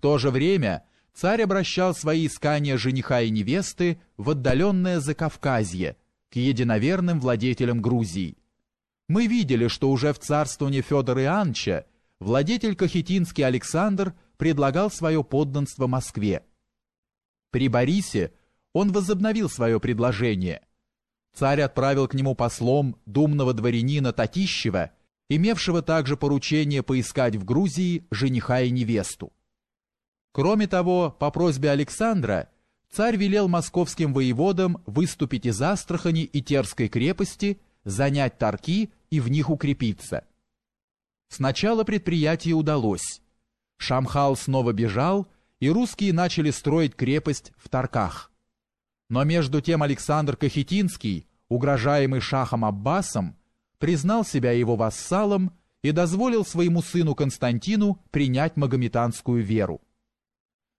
то же время царь обращал свои искания жениха и невесты в отдаленное Закавказье, к единоверным владетелям Грузии. Мы видели, что уже в царствовании Федора Иоанновича владетель Кахетинский Александр предлагал свое подданство Москве. При Борисе он возобновил свое предложение. Царь отправил к нему послом думного дворянина Татищева, имевшего также поручение поискать в Грузии жениха и невесту. Кроме того, по просьбе Александра, царь велел московским воеводам выступить из Астрахани и Терской крепости, занять Тарки и в них укрепиться. Сначала предприятие удалось. Шамхал снова бежал, и русские начали строить крепость в Тарках. Но между тем Александр Кахетинский, угрожаемый шахом Аббасом, признал себя его вассалом и дозволил своему сыну Константину принять магометанскую веру.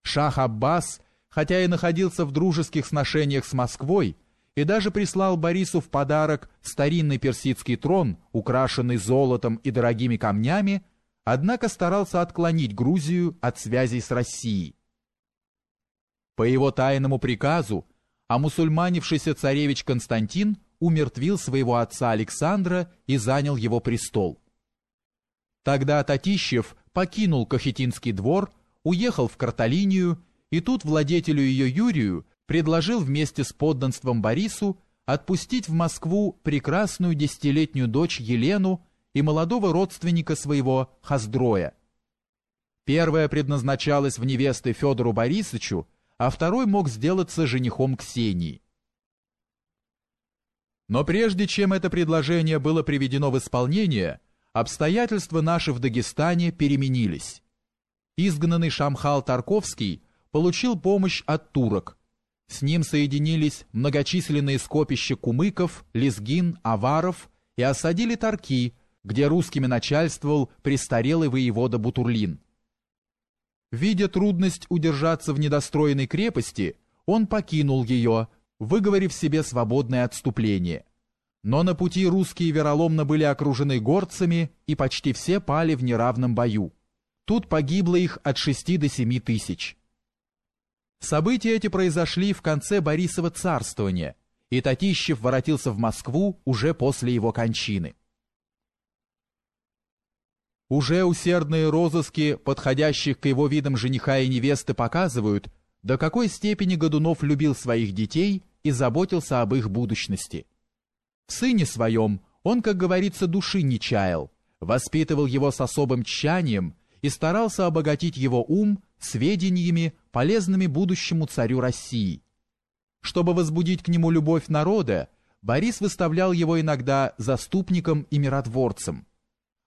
Шах Аббас, хотя и находился в дружеских сношениях с Москвой, и даже прислал Борису в подарок старинный персидский трон, украшенный золотом и дорогими камнями, однако старался отклонить Грузию от связей с Россией. По его тайному приказу, омусульманившийся царевич Константин умертвил своего отца Александра и занял его престол. Тогда Татищев покинул Кахетинский двор, уехал в Карталинию, и тут владетелю ее Юрию предложил вместе с подданством Борису отпустить в Москву прекрасную десятилетнюю дочь Елену и молодого родственника своего Хаздроя. Первая предназначалась в невесты Федору Борисовичу, а второй мог сделаться женихом Ксении. Но прежде чем это предложение было приведено в исполнение, обстоятельства наши в Дагестане переменились. Изгнанный Шамхал Тарковский получил помощь от турок – с ним соединились многочисленные скопища кумыков, лезгин, аваров и осадили Тарки, где русскими начальствовал престарелый воевода Бутурлин. Видя трудность удержаться в недостроенной крепости, он покинул ее, выговорив себе свободное отступление. Но на пути русские вероломно были окружены горцами и почти все пали в неравном бою. Тут погибло их от шести до семи тысяч. События эти произошли в конце Борисова царствования, и Татищев воротился в Москву уже после его кончины. Уже усердные розыски подходящих к его видам жениха и невесты показывают, до какой степени Годунов любил своих детей и заботился об их будущности. В сыне своем он, как говорится, души не чаял, воспитывал его с особым тщанием и старался обогатить его ум сведениями, полезными будущему царю России. Чтобы возбудить к нему любовь народа, Борис выставлял его иногда заступником и миротворцем.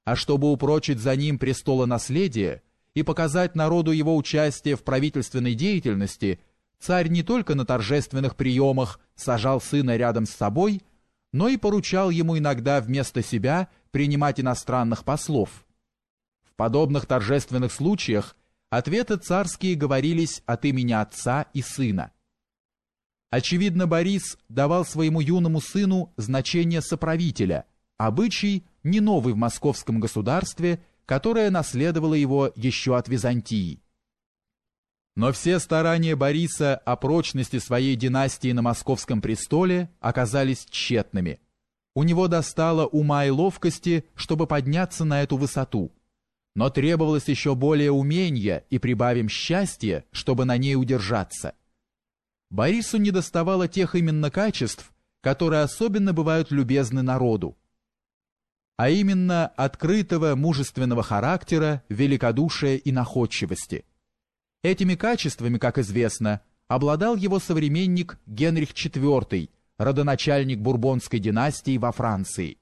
А чтобы упрочить за ним престолонаследие и показать народу его участие в правительственной деятельности, царь не только на торжественных приемах сажал сына рядом с собой, но и поручал ему иногда вместо себя принимать иностранных послов. В подобных торжественных случаях Ответы царские говорились от имени отца и сына. Очевидно, Борис давал своему юному сыну значение соправителя, обычай не новый в московском государстве, которое наследовало его еще от Византии. Но все старания Бориса о прочности своей династии на московском престоле оказались тщетными. У него достало ума и ловкости, чтобы подняться на эту высоту – но требовалось еще более умения и прибавим счастья, чтобы на ней удержаться. Борису недоставало тех именно качеств, которые особенно бывают любезны народу, а именно открытого мужественного характера, великодушия и находчивости. Этими качествами, как известно, обладал его современник Генрих IV, родоначальник бурбонской династии во Франции.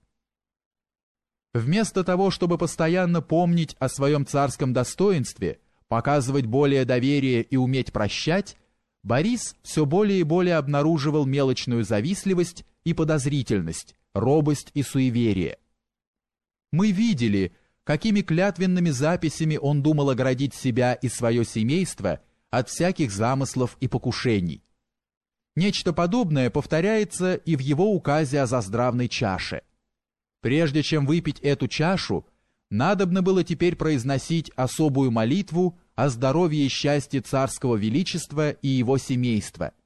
Вместо того, чтобы постоянно помнить о своем царском достоинстве, показывать более доверие и уметь прощать, Борис все более и более обнаруживал мелочную завистливость и подозрительность, робость и суеверие. Мы видели, какими клятвенными записями он думал оградить себя и свое семейство от всяких замыслов и покушений. Нечто подобное повторяется и в его указе о заздравной чаше – Прежде чем выпить эту чашу, надобно было теперь произносить особую молитву о здоровье и счастье царского величества и его семейства –